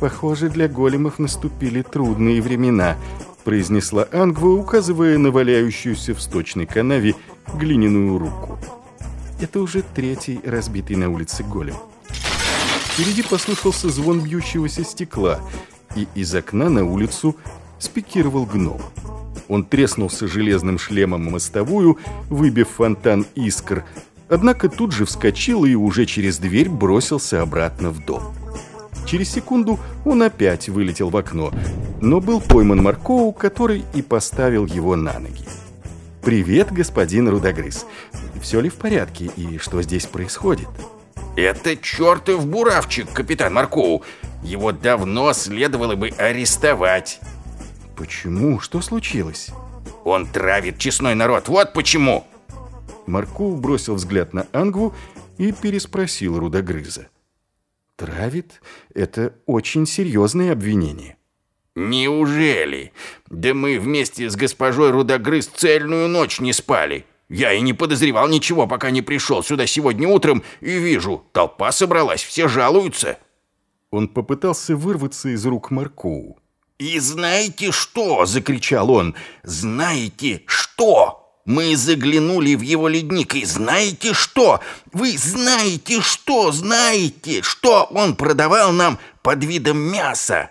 Похоже, для големов наступили трудные времена, произнесла Ангва, указывая на валяющуюся в сточной канаве глиняную руку. Это уже третий разбитый на улице голем. Впереди послышался звон бьющегося стекла, и из окна на улицу спикировал гном. Он треснулся железным шлемом мостовую, выбив фонтан искр, однако тут же вскочил и уже через дверь бросился обратно в дом. Через секунду он опять вылетел в окно, но был пойман Маркоу, который и поставил его на ноги. «Привет, господин Рудогрыз. Все ли в порядке и что здесь происходит?» «Это чертов буравчик, капитан Маркоу. Его давно следовало бы арестовать». «Почему? Что случилось?» «Он травит честной народ, вот почему!» Маркоу бросил взгляд на Ангву и переспросил Рудогрыза. «Травит? Это очень серьезное обвинение». «Неужели? Да мы вместе с госпожой Рудогрыз цельную ночь не спали. Я и не подозревал ничего, пока не пришел сюда сегодня утром и вижу, толпа собралась, все жалуются». Он попытался вырваться из рук Маркоу. «И знаете что?» — закричал он. «Знаете что?» Мы заглянули в его ледник, и знаете что? Вы знаете что? Знаете, что он продавал нам под видом мяса?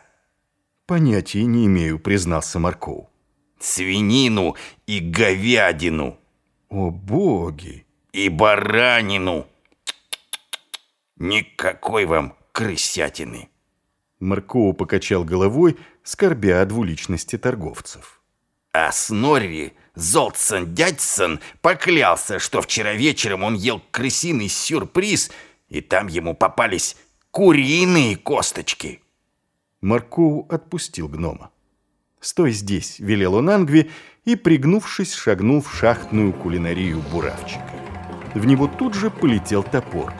«Понятия не имею», — признался Марков. «Свинину и говядину». «О, боги!» «И баранину». «Никакой вам крысятины». Марков покачал головой, скорбя о двуличности торговцев. А Снорри Золтсон Дядьсон поклялся, что вчера вечером он ел крысиный сюрприз, и там ему попались куриные косточки. Маркоу отпустил гнома. «Стой здесь», — велел он Ангве, и, пригнувшись, шагнул в шахтную кулинарию буравчика. В него тут же полетел топор.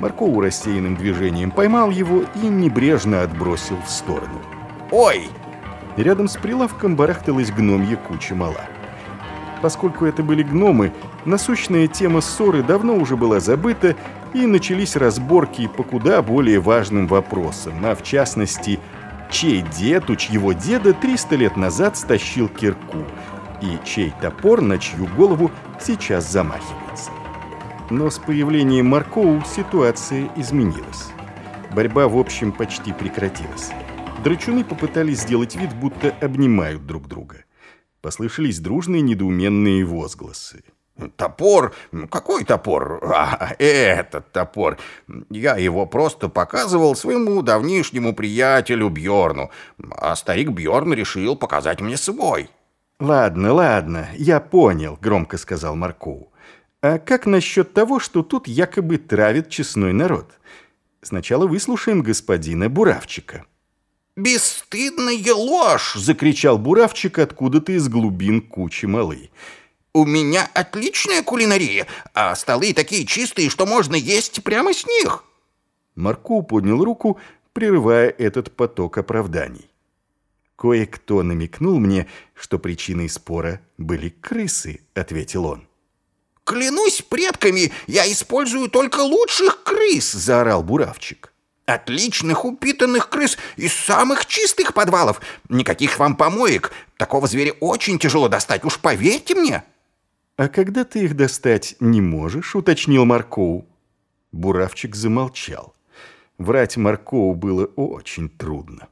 Маркоу рассеянным движением поймал его и небрежно отбросил в сторону. «Ой!» Рядом с прилавком барахталась гномья куча мала. Поскольку это были гномы, насущная тема ссоры давно уже была забыта, и начались разборки по куда более важным вопросам, а в частности, чей дед у чьего деда 300 лет назад стащил кирку, и чей топор на чью голову сейчас замахивается. Но с появлением Маркоу ситуация изменилась. Борьба, в общем, почти прекратилась. Драчуны попытались сделать вид, будто обнимают друг друга. Послышались дружные недоуменные возгласы. «Топор? Какой топор? А, этот топор. Я его просто показывал своему давнишнему приятелю Бьорну, а старик Бьорн решил показать мне свой». «Ладно, ладно, я понял», — громко сказал Маркоу. «А как насчет того, что тут якобы травит честной народ? Сначала выслушаем господина Буравчика». «Бесстыдная ложь!» — закричал Буравчик откуда-то из глубин кучи малы. «У меня отличная кулинария, а столы такие чистые, что можно есть прямо с них!» Марку поднял руку, прерывая этот поток оправданий. «Кое-кто намекнул мне, что причиной спора были крысы», — ответил он. «Клянусь предками, я использую только лучших крыс!» — заорал Буравчик. Отличных упитанных крыс из самых чистых подвалов. Никаких вам помоек. Такого зверя очень тяжело достать, уж поверьте мне. А когда ты их достать не можешь, уточнил Маркоу. Буравчик замолчал. Врать Маркоу было очень трудно.